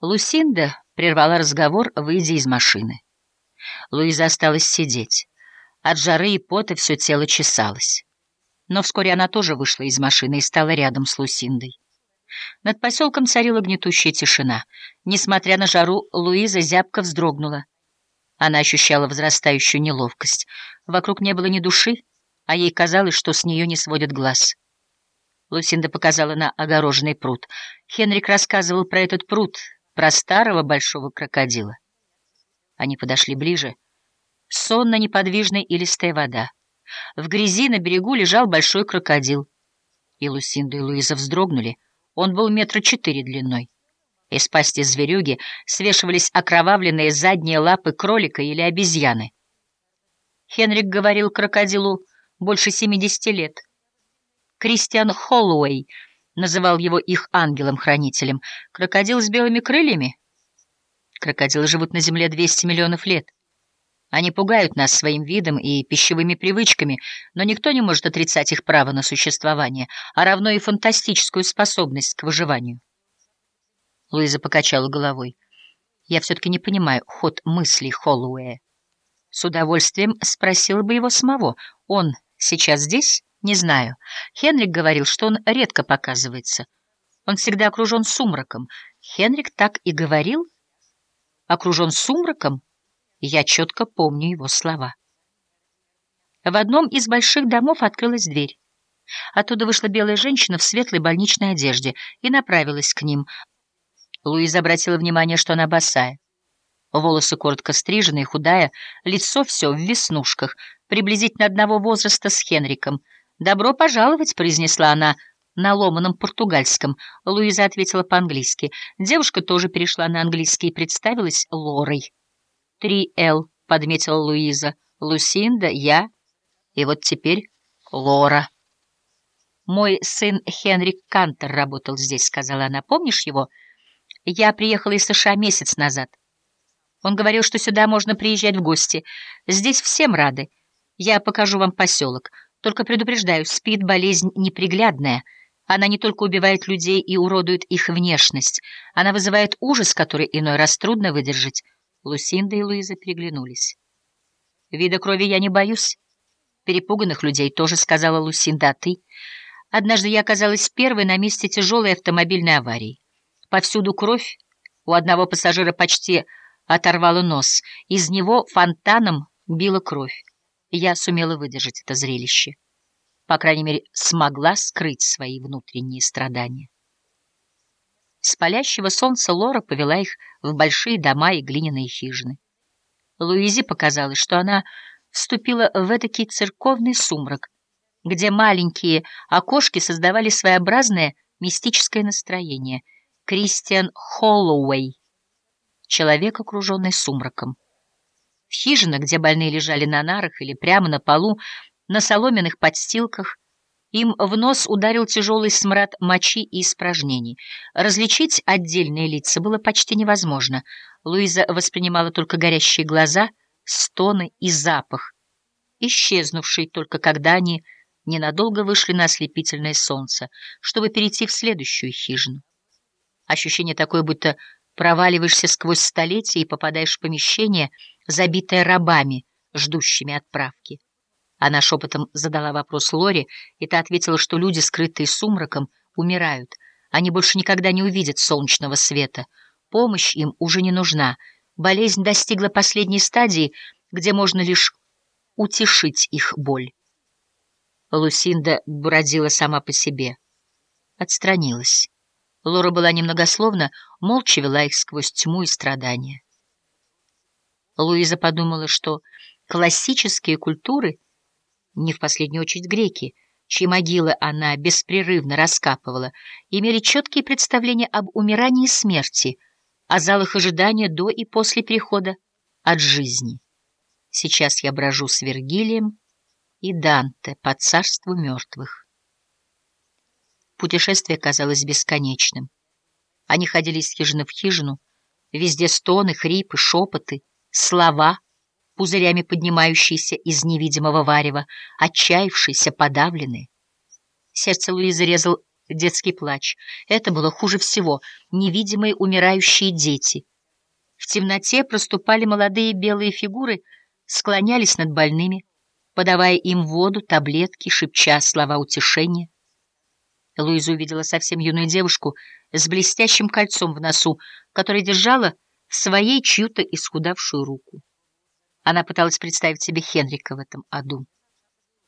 Лусинда прервала разговор, выйдя из машины. Луиза осталась сидеть. От жары и пота все тело чесалось. Но вскоре она тоже вышла из машины и стала рядом с Лусиндой. Над поселком царила гнетущая тишина. Несмотря на жару, Луиза зябко вздрогнула. Она ощущала возрастающую неловкость. Вокруг не было ни души, а ей казалось, что с нее не сводят глаз. Лусинда показала на огороженный пруд. Хенрик рассказывал про этот пруд, про старого большого крокодила. Они подошли ближе. Сонно-неподвижная и листая вода. В грязи на берегу лежал большой крокодил. И Лусинда и Луиза вздрогнули. Он был метра четыре длиной. Из пасти зверюги свешивались окровавленные задние лапы кролика или обезьяны. Хенрик говорил крокодилу больше семидесяти лет. Кристиан Холлоуэй называл его их ангелом-хранителем. Крокодил с белыми крыльями? Крокодилы живут на Земле 200 миллионов лет. Они пугают нас своим видом и пищевыми привычками, но никто не может отрицать их право на существование, а равно и фантастическую способность к выживанию. Луиза покачала головой. Я все-таки не понимаю ход мыслей Холлоуэя. С удовольствием спросила бы его самого. Он сейчас здесь? Не знаю. Хенрик говорил, что он редко показывается. Он всегда окружен сумраком. Хенрик так и говорил? Окружен сумраком? Я четко помню его слова. В одном из больших домов открылась дверь. Оттуда вышла белая женщина в светлой больничной одежде и направилась к ним. Луиза обратила внимание, что она босая. Волосы коротко стриженные, худая, лицо все в веснушках, приблизительно одного возраста с Хенриком. «Добро пожаловать», — произнесла она на ломаном португальском. Луиза ответила по-английски. Девушка тоже перешла на английский и представилась Лорой. «Три Л», — подметила Луиза. «Лусинда, я и вот теперь Лора». «Мой сын Хенрик Кантер работал здесь», — сказала она. «Помнишь его? Я приехала из США месяц назад. Он говорил, что сюда можно приезжать в гости. Здесь всем рады. Я покажу вам поселок. Только предупреждаю, спит болезнь неприглядная». Она не только убивает людей и уродует их внешность, она вызывает ужас, который иной раз трудно выдержать. Лусинда и Луиза переглянулись. «Вида крови я не боюсь. Перепуганных людей тоже сказала Лусинда, а ты? Однажды я оказалась первой на месте тяжелой автомобильной аварии. Повсюду кровь, у одного пассажира почти оторвало нос, из него фонтаном била кровь. Я сумела выдержать это зрелище. По крайней мере, смогла скрыть свои внутренние страдания. С палящего солнца Лора повела их в большие дома и глиняные хижины. Луизе показалось, что она вступила в этакий церковный сумрак, где маленькие окошки создавали своеобразное мистическое настроение. Кристиан Холлоуэй, человек, окруженный сумраком. В хижинах, где больные лежали на нарах или прямо на полу, на соломенных подстилках, им в нос ударил тяжелый смрад мочи и испражнений. Различить отдельные лица было почти невозможно. Луиза воспринимала только горящие глаза, стоны и запах, исчезнувший только когда они ненадолго вышли на ослепительное солнце, чтобы перейти в следующую хижину. Ощущение такое, будто проваливаешься сквозь столетия и попадаешь в помещение, забитое рабами, ждущими отправки. Она шепотом задала вопрос Лоре, и та ответила, что люди, скрытые сумраком, умирают. Они больше никогда не увидят солнечного света. Помощь им уже не нужна. Болезнь достигла последней стадии, где можно лишь утешить их боль. Лусинда бродила сама по себе. Отстранилась. Лора была немногословна, молча вела их сквозь тьму и страдания. Луиза подумала, что классические культуры — не в последнюю очередь греки, чьи могилы она беспрерывно раскапывала, имели четкие представления об умирании и смерти, о залах ожидания до и после перехода от жизни. Сейчас я брожу с Вергилием и Данте по царству мертвых. Путешествие казалось бесконечным. Они ходили из хижины в хижину, везде стоны, хрипы, шепоты, слова — пузырями поднимающиеся из невидимого варева, отчаявшиеся, подавленные. Сердце Луизы резал детский плач. Это было хуже всего. Невидимые умирающие дети. В темноте проступали молодые белые фигуры, склонялись над больными, подавая им воду, таблетки, шепча слова утешения. Луиза увидела совсем юную девушку с блестящим кольцом в носу, которая держала своей чью-то исхудавшую руку. Она пыталась представить себе Хенрика в этом аду.